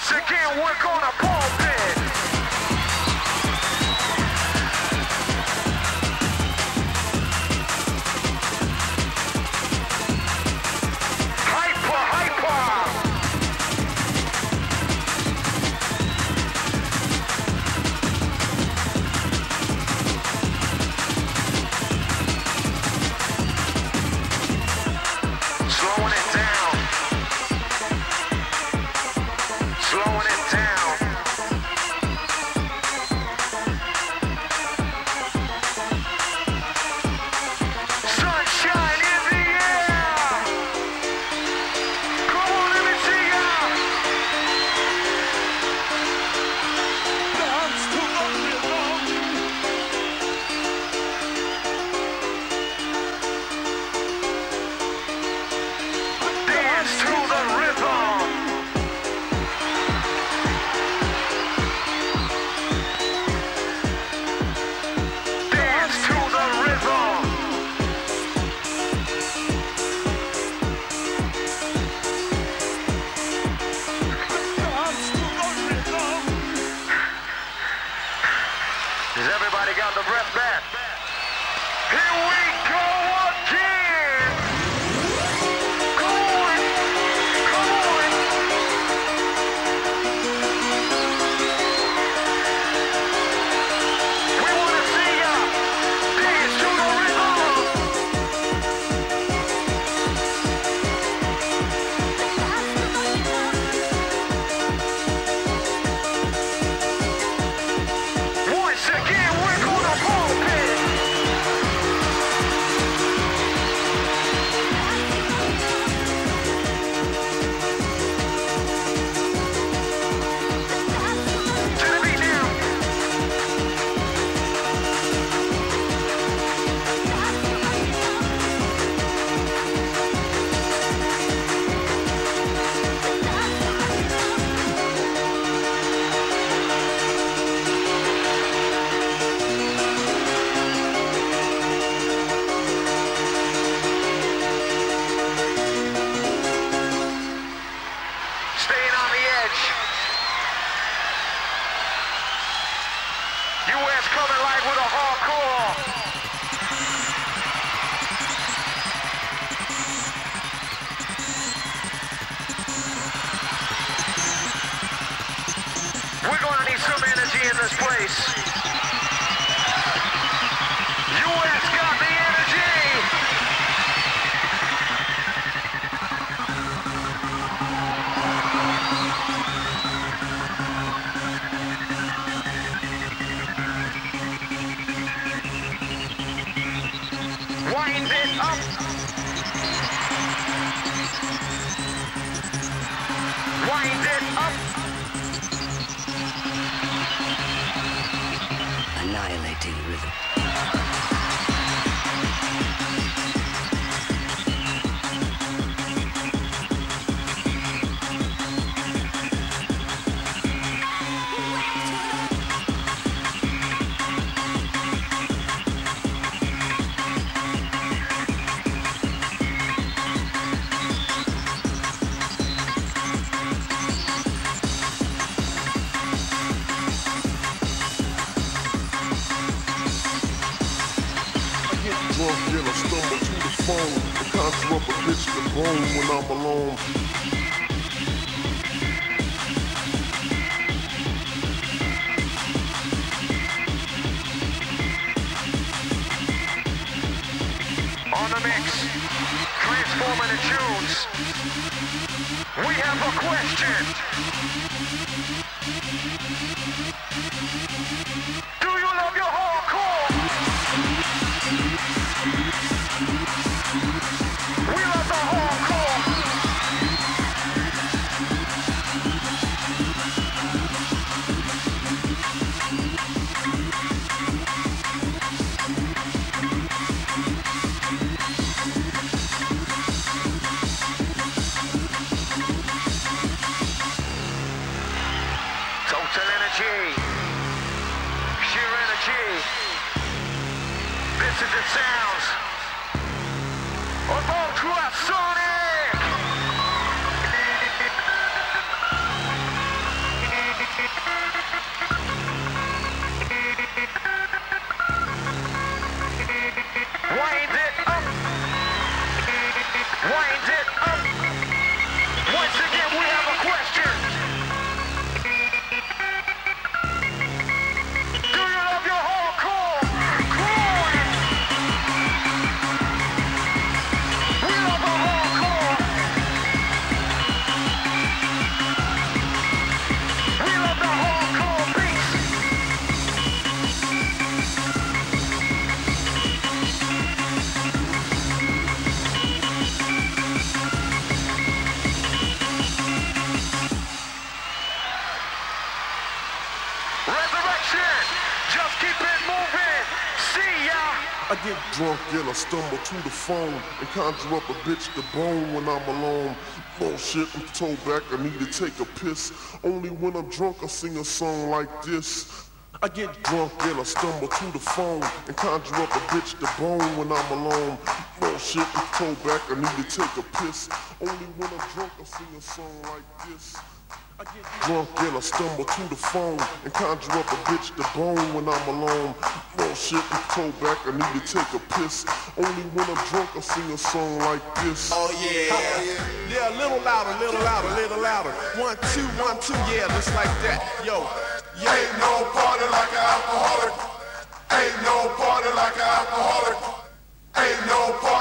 Once again, work on a this place. drunk and I stumble to the phone. Conjure up a bitch when I'm alone. On the mix, transforming the tunes. We have a question. energy. Sheer energy. This is the sounds. I get drunk and I stumble to the phone and conjure up a bitch to bone when I'm alone. Bullshit, I'm told back I need to take a piss. Only when I'm drunk I sing a song like this. I get drunk and I stumble to the phone and conjure up a bitch to bone when I'm alone. Bullshit, I'm told back I need to take a piss. Only when I'm drunk I sing a song like this. Drunk and I stumble to the phone and conjure up a bitch to bone when I'm alone. Bullshit, I'm told back I need to take a piss. Only when I'm drunk I sing a song like this. Oh yeah. Yeah, a little louder, little louder, little louder. One, two, one, two, yeah, just like that. Yo. Yeah. Ain't no party like an alcoholic. Ain't no party like an alcoholic. Ain't no party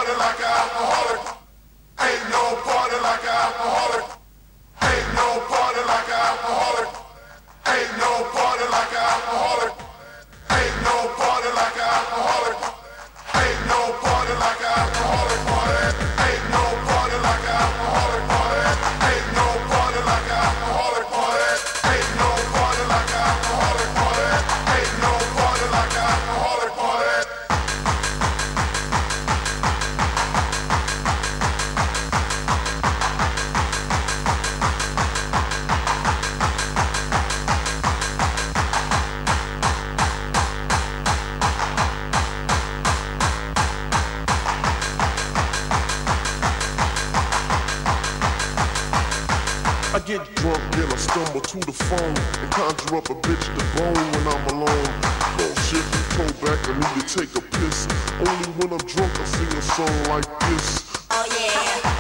Only when I'm drunk I sing a song like this. Oh yeah.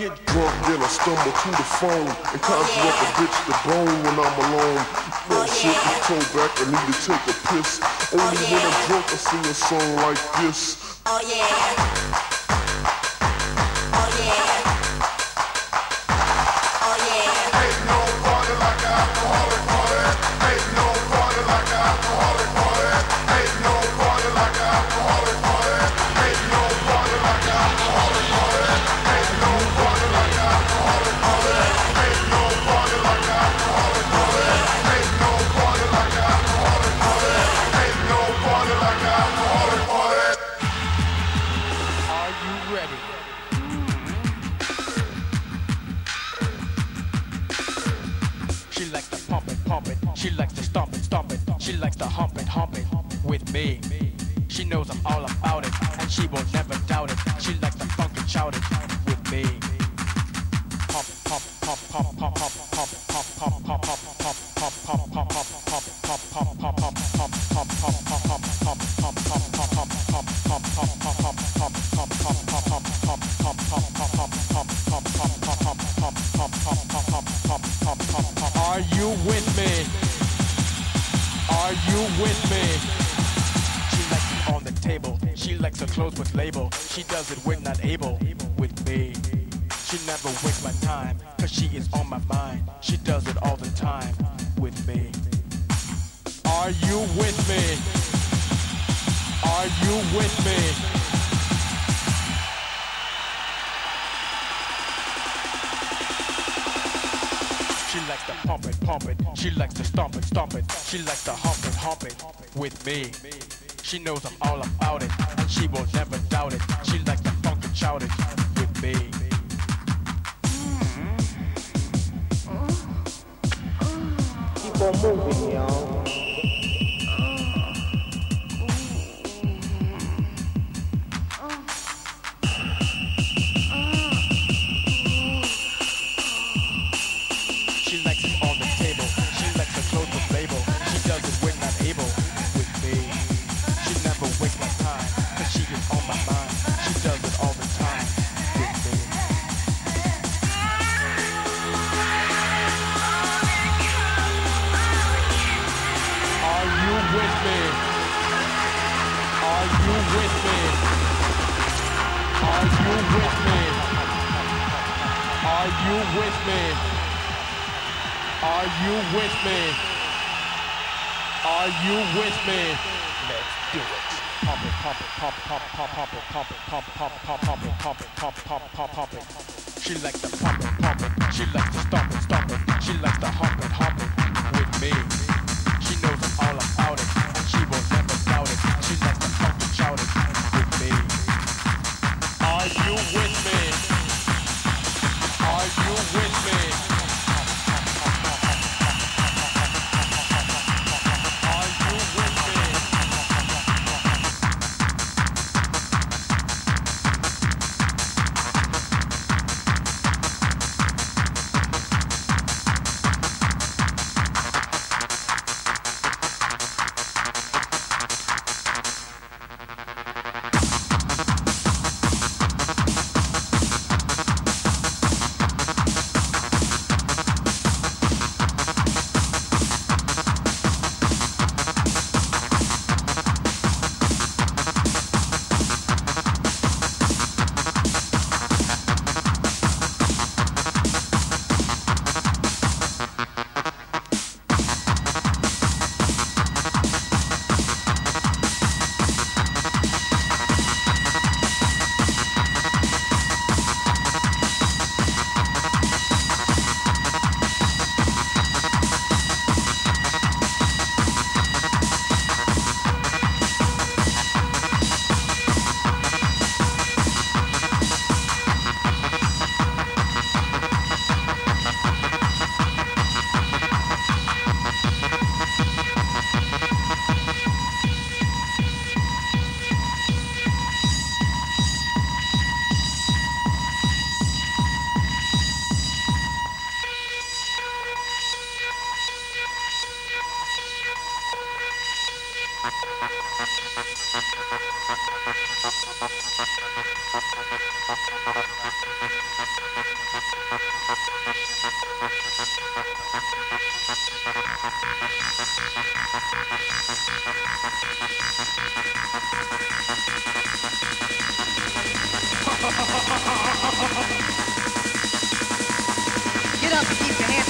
Get drunk and I stumble to the phone and conjure up a bitch to bone when I'm alone. Bullshit, you told back I need to take a piss. Only when I'm drunk I sing a song like this. Are you with me? Are you with me? She likes it on the table. She likes her clothes with label. She does it when not able with me. She never wastes my time, cause she is on my mind. She does it all the time with me. Are you with me? Are you with me? She likes to pump it, pump it. She likes to stomp it, stomp it. She likes to hump it, hump it with me. She knows I'm all about it, and she will never doubt it. She likes to funk and shout it with me. Keep on moving, y'all. Pop it, pop it, pop, pump pop it, pop it, pump pop, pump pop it. She likes to pop it, pop it. She likes to stomp it, stomp it. She likes to hump. 这比以前 you.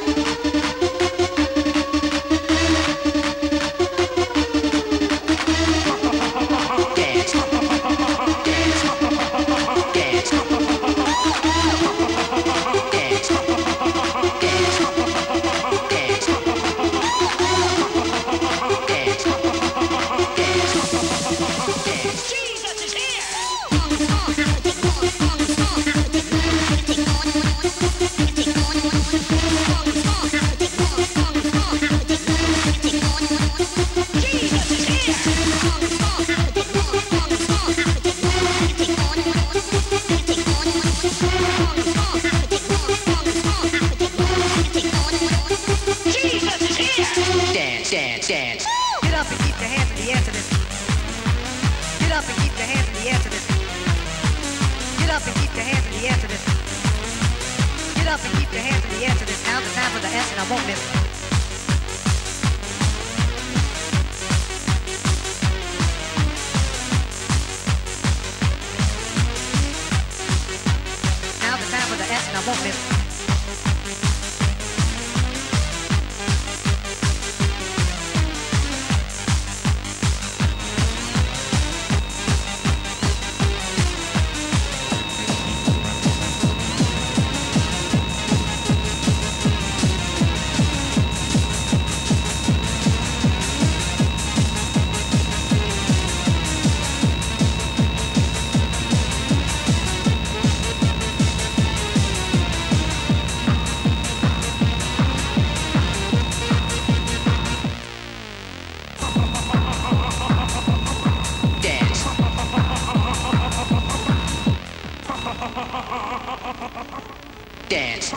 in the air this. Get up and keep your hands in the answer. this. Get up and keep your hands in the answer. this. Now's the time for the answer. and I won't miss. it. Dance.